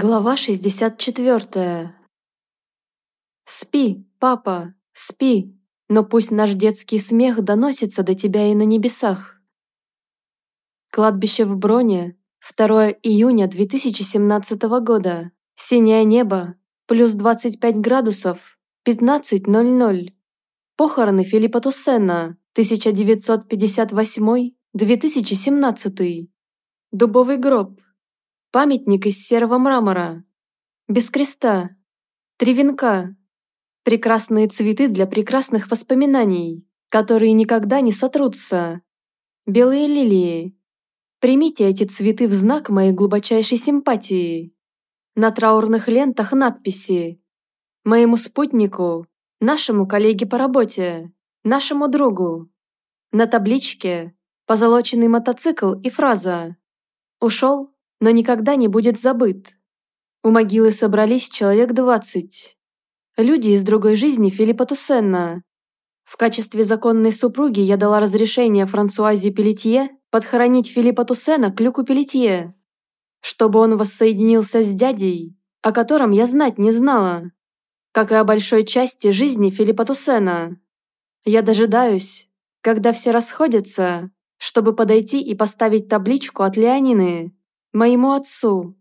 Глава 64. Спи, папа, спи, но пусть наш детский смех доносится до тебя и на небесах. Кладбище в Броне, 2 июня 2017 года. Синее небо, плюс 25 градусов, 15.00. Похороны Филиппа Туссена, 1958-2017. Дубовый гроб, Памятник из серого мрамора. Без креста. Три венка. Прекрасные цветы для прекрасных воспоминаний, которые никогда не сотрутся. Белые лилии. Примите эти цветы в знак моей глубочайшей симпатии. На траурных лентах надписи. Моему спутнику, нашему коллеге по работе, нашему другу. На табличке позолоченный мотоцикл и фраза «Ушел, но никогда не будет забыт. У могилы собрались человек двадцать. Люди из другой жизни Филиппа Туссенна. В качестве законной супруги я дала разрешение Франсуазе Пелетье подхоронить Филиппа Туссена к Люку Пелетье, чтобы он воссоединился с дядей, о котором я знать не знала, как и о большой части жизни Филиппа Туссена. Я дожидаюсь, когда все расходятся, чтобы подойти и поставить табличку от Леонины, моему отцу,